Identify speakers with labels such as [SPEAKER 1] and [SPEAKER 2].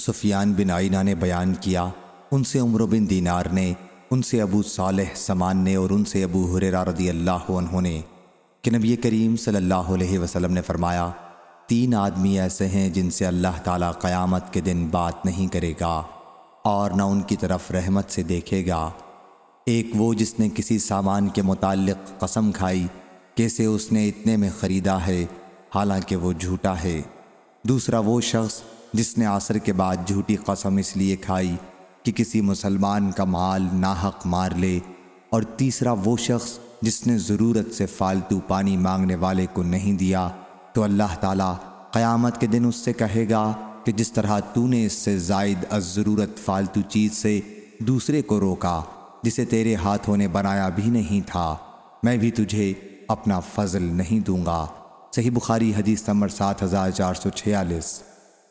[SPEAKER 1] سفیان بن آئینہ نے بیان کیا، ان سے عمر بن دینار نے، ان سے ابو صالح سمان نے اور ان سے ابو حریرہ رضی اللہ عنہ نے کہ نبی کریم صلی اللہ علیہ وسلم نے فرمایا، تین آدمی ایسے ہیں جن سے اللہ تعالیٰ قیامت کے دن بات نہیں کرے گا اور نہ ان کی طرف رحمت سے دیکھے گا۔ ایک وہ جس نے کسی سامان کے متعلق قسم کھائی کہ اسے اس نے اتنے میں خریدا ہے، حالانکہ وہ جھوٹا ہے۔ دوسرا وہ شخص جس نے عصر کے بعد جھوٹی قسم اس لیے کھائی کہ کسی مسلمان کا مال ناحق مار لے اور تیسرا وہ شخص جس نے ضرورت سے فالتو پانی مانگنے والے کو نہیں دیا، تو اللہ تعالیٰ قیامت کے دن اس سے کہے گا کہ جس طرح تو نے اس سے زائد از ضرورت فالتو چیز سے دوسرے کو روکا، جسے تیرے ہاتھوں نے بنایا بھی نہیں تھا، میں بھی تجھے اپنا فضل نہیں دوں گا۔ صحیح بخاری حدیث نمبر سات ہزار چار سو چھیالیس۔